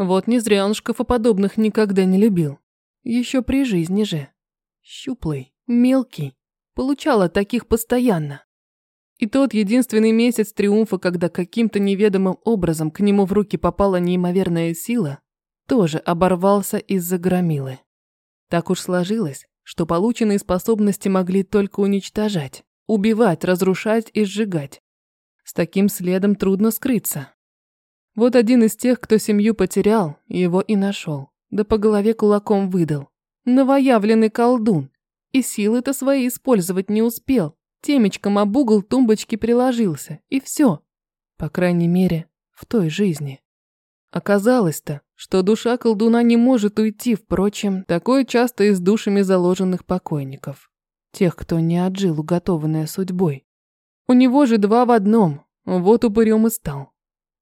Вот не зря он шкафоподобных никогда не любил. Еще при жизни же. Щуплый, мелкий. Получала таких постоянно. И тот единственный месяц триумфа, когда каким-то неведомым образом к нему в руки попала неимоверная сила, тоже оборвался из-за громилы. Так уж сложилось, что полученные способности могли только уничтожать, убивать, разрушать и сжигать. С таким следом трудно скрыться. Вот один из тех, кто семью потерял, его и нашел. Да по голове кулаком выдал. Новоявленный колдун. И силы-то свои использовать не успел. Темечком об угол тумбочки приложился. И все. По крайней мере, в той жизни. Оказалось-то, что душа колдуна не может уйти, впрочем, такое часто и с душами заложенных покойников. Тех, кто не отжил уготованное судьбой. У него же два в одном, вот упырем и стал.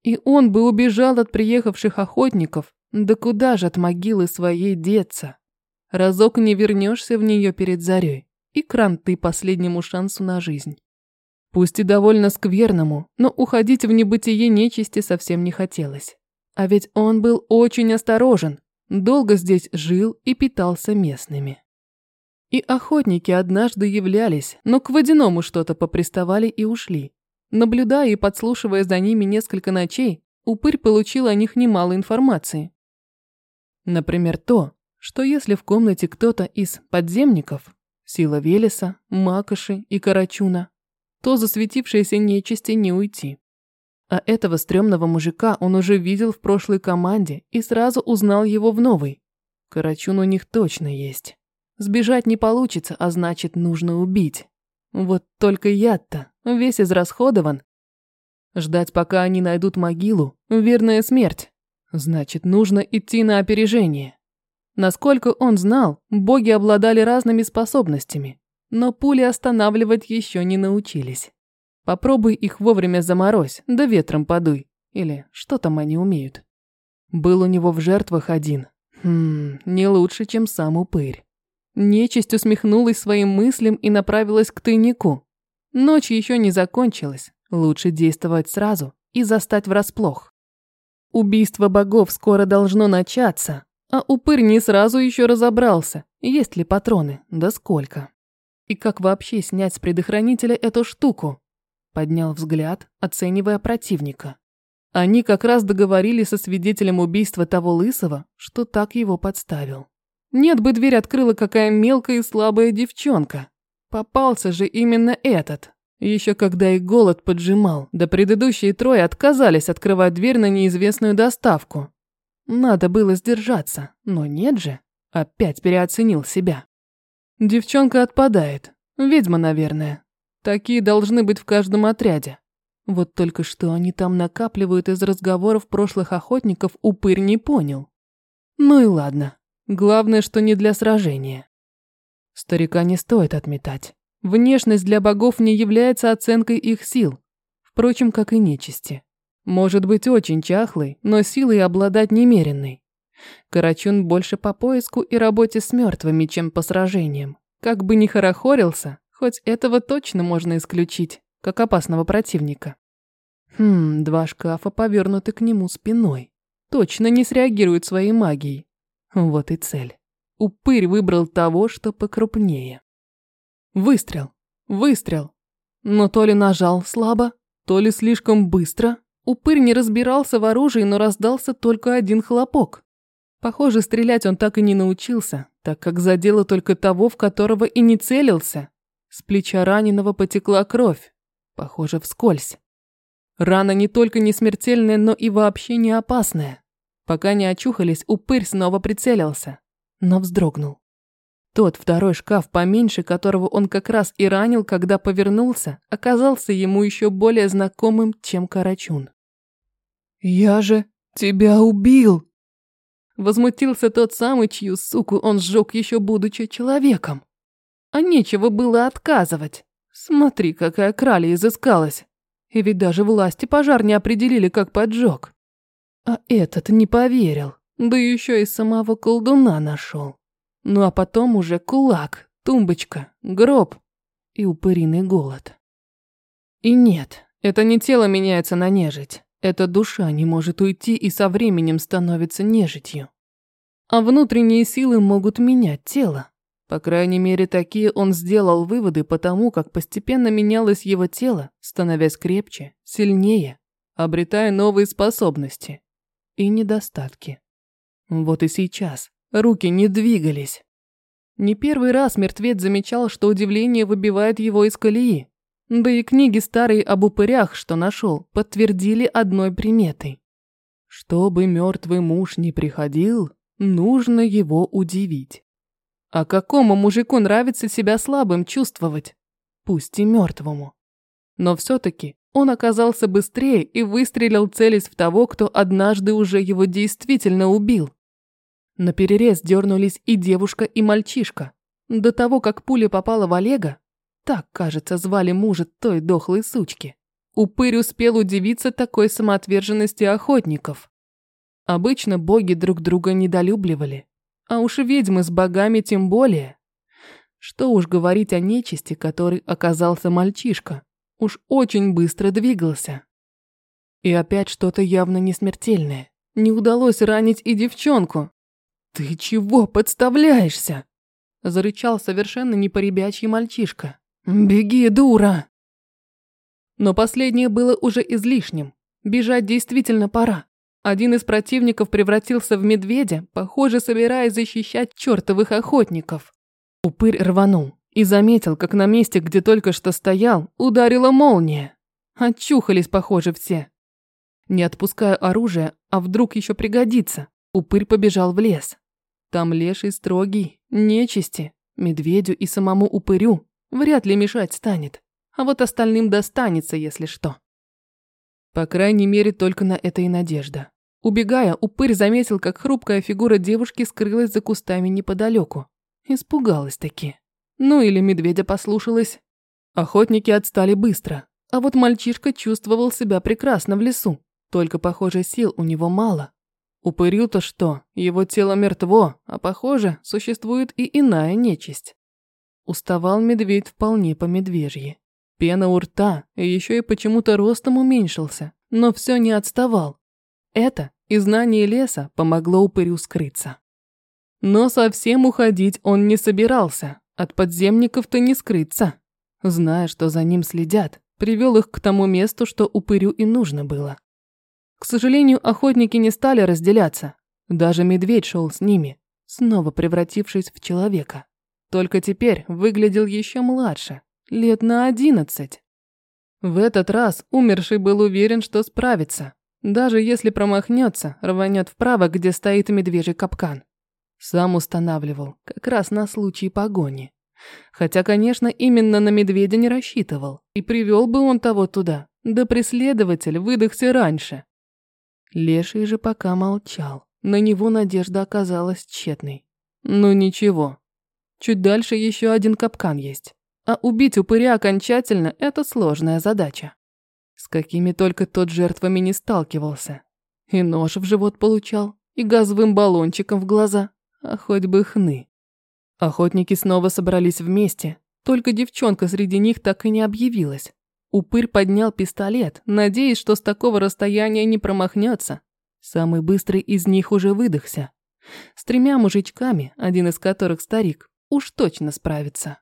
И он бы убежал от приехавших охотников, да куда же от могилы своей деться? Разок не вернешься в нее перед зарей, и кранты последнему шансу на жизнь. Пусть и довольно скверному, но уходить в небытие нечисти совсем не хотелось. А ведь он был очень осторожен, долго здесь жил и питался местными. И охотники однажды являлись, но к водяному что-то поприставали и ушли. Наблюдая и подслушивая за ними несколько ночей, упырь получил о них немало информации. Например, то, что если в комнате кто-то из подземников, сила Велеса, Макоши и Карачуна, то засветившейся нечисти не уйти. А этого стрёмного мужика он уже видел в прошлой команде и сразу узнал его в новой. Карачун у них точно есть. Сбежать не получится, а значит, нужно убить. Вот только яд-то весь израсходован. Ждать, пока они найдут могилу, верная смерть. Значит, нужно идти на опережение. Насколько он знал, боги обладали разными способностями, но пули останавливать еще не научились. Попробуй их вовремя заморозь, да ветром подуй. Или что там они умеют. Был у него в жертвах один. Хм, не лучше, чем сам упырь. Нечисть усмехнулась своим мыслям и направилась к тайнику. Ночь еще не закончилась. Лучше действовать сразу и застать врасплох. Убийство богов скоро должно начаться, а упырь не сразу еще разобрался, есть ли патроны, да сколько. И как вообще снять с предохранителя эту штуку? Поднял взгляд, оценивая противника. Они как раз договорились со свидетелем убийства того лысого, что так его подставил. Нет бы дверь открыла какая мелкая и слабая девчонка. Попался же именно этот. Еще когда и голод поджимал, да предыдущие трое отказались открывать дверь на неизвестную доставку. Надо было сдержаться, но нет же. Опять переоценил себя. Девчонка отпадает. Ведьма, наверное. Такие должны быть в каждом отряде. Вот только что они там накапливают из разговоров прошлых охотников, упырь не понял. Ну и ладно. Главное, что не для сражения. Старика не стоит отметать. Внешность для богов не является оценкой их сил. Впрочем, как и нечисти. Может быть очень чахлый, но силой обладать немеренной. Карачун больше по поиску и работе с мертвыми, чем по сражениям. Как бы ни хорохорился, хоть этого точно можно исключить, как опасного противника. Хм, два шкафа повернуты к нему спиной. Точно не среагируют своей магией. Вот и цель. Упырь выбрал того, что покрупнее. Выстрел. Выстрел. Но то ли нажал слабо, то ли слишком быстро. Упырь не разбирался в оружии, но раздался только один хлопок. Похоже, стрелять он так и не научился, так как задело только того, в которого и не целился. С плеча раненого потекла кровь. Похоже, вскользь. Рана не только не смертельная, но и вообще не опасная. Пока не очухались, упырь снова прицелился, но вздрогнул. Тот второй шкаф поменьше, которого он как раз и ранил, когда повернулся, оказался ему еще более знакомым, чем Карачун. «Я же тебя убил!» Возмутился тот самый, чью суку он сжег еще будучи человеком. А нечего было отказывать. Смотри, какая краля изыскалась. И ведь даже власти пожар не определили, как поджог. А этот не поверил, да еще и самого колдуна нашел. Ну а потом уже кулак, тумбочка, гроб и упыриный голод. И нет, это не тело меняется на нежить, Эта душа не может уйти и со временем становится нежитью. А внутренние силы могут менять тело. По крайней мере, такие он сделал выводы по тому, как постепенно менялось его тело, становясь крепче, сильнее, обретая новые способности и недостатки. Вот и сейчас руки не двигались. Не первый раз мертвец замечал, что удивление выбивает его из колеи. Да и книги старые об упырях, что нашел, подтвердили одной приметой. Чтобы мертвый муж не приходил, нужно его удивить. А какому мужику нравится себя слабым чувствовать? Пусть и мертвому. Но все-таки он оказался быстрее и выстрелил, целясь в того, кто однажды уже его действительно убил. На перерез дернулись и девушка, и мальчишка. До того, как пуля попала в Олега, так, кажется, звали мужа той дохлой сучки, упырь успел удивиться такой самоотверженности охотников. Обычно боги друг друга недолюбливали, а уж ведьмы с богами тем более. Что уж говорить о нечисти, который оказался мальчишка. Уж очень быстро двигался. И опять что-то явно не смертельное. Не удалось ранить и девчонку. «Ты чего подставляешься?» Зарычал совершенно не по-ребячьи мальчишка. «Беги, дура!» Но последнее было уже излишним. Бежать действительно пора. Один из противников превратился в медведя, похоже, собираясь защищать чертовых охотников. Упырь рванул и заметил, как на месте, где только что стоял, ударила молния. Отчухались, похоже, все. Не отпуская оружие, а вдруг еще пригодится, упырь побежал в лес. Там леший строгий, нечисти, медведю и самому упырю вряд ли мешать станет, а вот остальным достанется, если что. По крайней мере, только на это и надежда. Убегая, упырь заметил, как хрупкая фигура девушки скрылась за кустами неподалеку. Испугалась таки. Ну или медведя послушалась. Охотники отстали быстро, а вот мальчишка чувствовал себя прекрасно в лесу. Только, похоже, сил у него мало. Упырю-то что, его тело мертво, а похоже, существует и иная нечисть. Уставал медведь вполне по медвежьи. Пена у рта, и еще и почему-то ростом уменьшился, но все не отставал. Это и знание леса помогло упырю скрыться. Но совсем уходить он не собирался, от подземников-то не скрыться. Зная, что за ним следят, привел их к тому месту, что упырю и нужно было. К сожалению, охотники не стали разделяться. Даже медведь шел с ними, снова превратившись в человека. Только теперь выглядел еще младше, лет на одиннадцать. В этот раз умерший был уверен, что справится. Даже если промахнется, рванет вправо, где стоит медвежий капкан. Сам устанавливал, как раз на случай погони. Хотя, конечно, именно на медведя не рассчитывал. И привел бы он того туда. Да преследователь выдохся раньше. Леший же пока молчал. На него надежда оказалась тщетной. Ну ничего. Чуть дальше еще один капкан есть. А убить упыря окончательно – это сложная задача. С какими только тот жертвами не сталкивался. И нож в живот получал, и газовым баллончиком в глаза, а хоть бы хны. Охотники снова собрались вместе, только девчонка среди них так и не объявилась. Упырь поднял пистолет, надеясь, что с такого расстояния не промахнется. Самый быстрый из них уже выдохся. С тремя мужичками, один из которых старик, уж точно справится.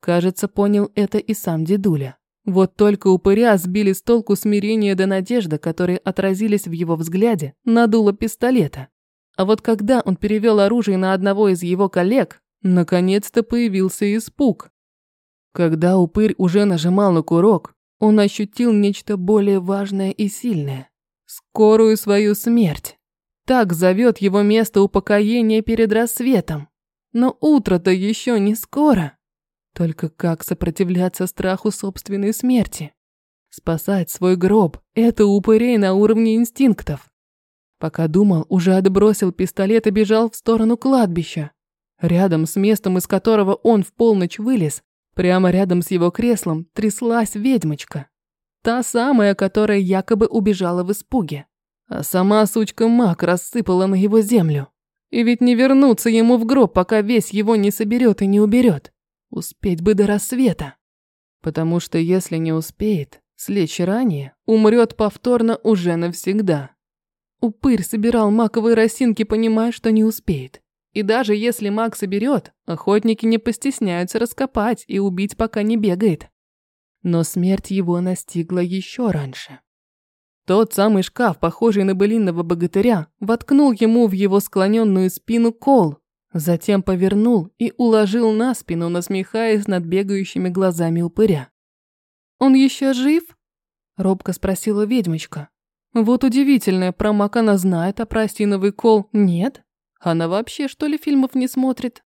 Кажется, понял это и сам дедуля. Вот только упыря сбили с толку смирение да надежда, которые отразились в его взгляде на дуло пистолета. А вот когда он перевел оружие на одного из его коллег, наконец-то появился испуг. Когда упырь уже нажимал на курок, он ощутил нечто более важное и сильное. Скорую свою смерть. Так зовет его место упокоения перед рассветом. Но утро-то еще не скоро. Только как сопротивляться страху собственной смерти? Спасать свой гроб – это упырей на уровне инстинктов. Пока думал, уже отбросил пистолет и бежал в сторону кладбища. Рядом с местом, из которого он в полночь вылез, прямо рядом с его креслом тряслась ведьмочка. Та самая, которая якобы убежала в испуге. А сама сучка маг рассыпала на его землю. И ведь не вернуться ему в гроб, пока весь его не соберет и не уберет. Успеть бы до рассвета. Потому что если не успеет, слечь ранее, умрет повторно уже навсегда. Упырь собирал маковые росинки, понимая, что не успеет. И даже если маг соберет, охотники не постесняются раскопать и убить, пока не бегает. Но смерть его настигла еще раньше. Тот самый шкаф, похожий на былинного богатыря, воткнул ему в его склоненную спину кол, затем повернул и уложил на спину, насмехаясь над бегающими глазами упыря. «Он еще жив?» – робко спросила ведьмочка. Вот удивительное, про мак она знает, а про осиновый кол нет. Она вообще, что ли, фильмов не смотрит?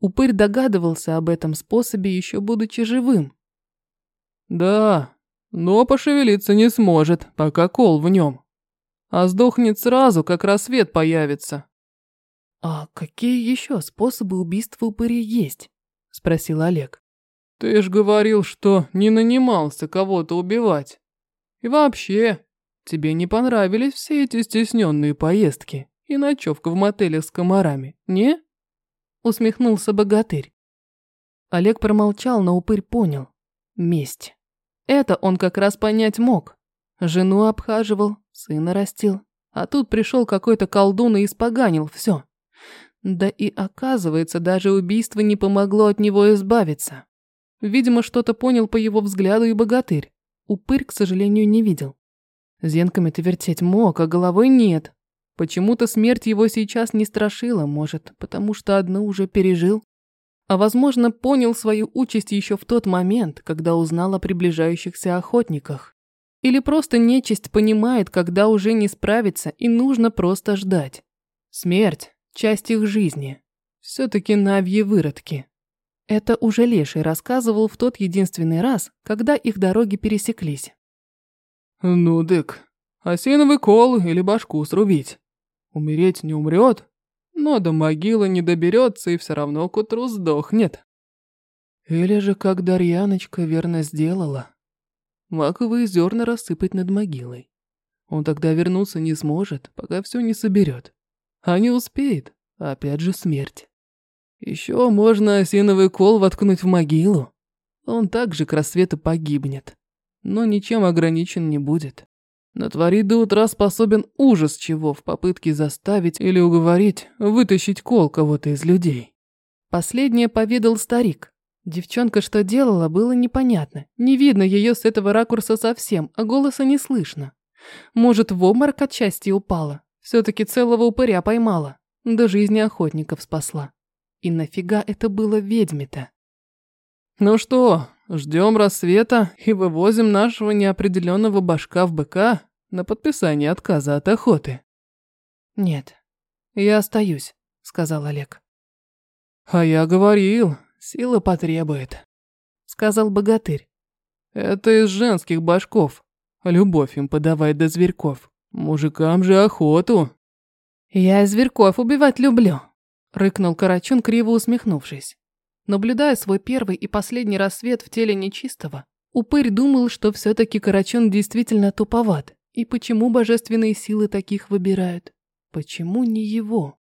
Упырь догадывался об этом способе, еще будучи живым. Да, но пошевелиться не сможет, пока кол в нем. А сдохнет сразу, как рассвет появится. А какие еще способы убийства упырей есть? Спросил Олег. Ты ж говорил, что не нанимался кого-то убивать. И вообще, Тебе не понравились все эти стесненные поездки и ночевка в мотелях с комарами, не?» Усмехнулся богатырь. Олег промолчал, но упырь понял. Месть. Это он как раз понять мог. Жену обхаживал, сына растил. А тут пришел какой-то колдун и испоганил все. Да и оказывается, даже убийство не помогло от него избавиться. Видимо, что-то понял по его взгляду и богатырь. Упырь, к сожалению, не видел. Зенками-то вертеть мог, а головой нет. Почему-то смерть его сейчас не страшила, может, потому что одну уже пережил. А возможно, понял свою участь еще в тот момент, когда узнал о приближающихся охотниках. Или просто нечисть понимает, когда уже не справится и нужно просто ждать. Смерть – часть их жизни. Все-таки навьи выродки. Это уже Леший рассказывал в тот единственный раз, когда их дороги пересеклись. «Ну, дык, осиновый кол или башку срубить. Умереть не умрет, но до могилы не доберется и все равно к утру сдохнет». Или же, как Дарьяночка верно сделала, маковые зерна рассыпать над могилой. Он тогда вернуться не сможет, пока все не соберет. А не успеет, опять же смерть. Еще можно осиновый кол воткнуть в могилу. Он также к рассвету погибнет но ничем ограничен не будет. Натворить до утра способен ужас чего в попытке заставить или уговорить вытащить кол кого-то из людей. Последнее поведал старик. Девчонка что делала, было непонятно. Не видно ее с этого ракурса совсем, а голоса не слышно. Может, в обморок от счастья упала. Все-таки целого упыря поймала. До жизни охотников спасла. И нафига это было ведьме-то? «Ну что, Ждем рассвета и вывозим нашего неопределенного башка в БК на подписание отказа от охоты. Нет, я остаюсь, сказал Олег. А я говорил, сила потребует, сказал богатырь. Это из женских башков. Любовь им подавай до зверьков. Мужикам же охоту. Я зверьков убивать люблю, рыкнул Карачун, криво усмехнувшись. Наблюдая свой первый и последний рассвет в теле нечистого, упырь думал, что все-таки Карачун действительно туповат. И почему божественные силы таких выбирают? Почему не его?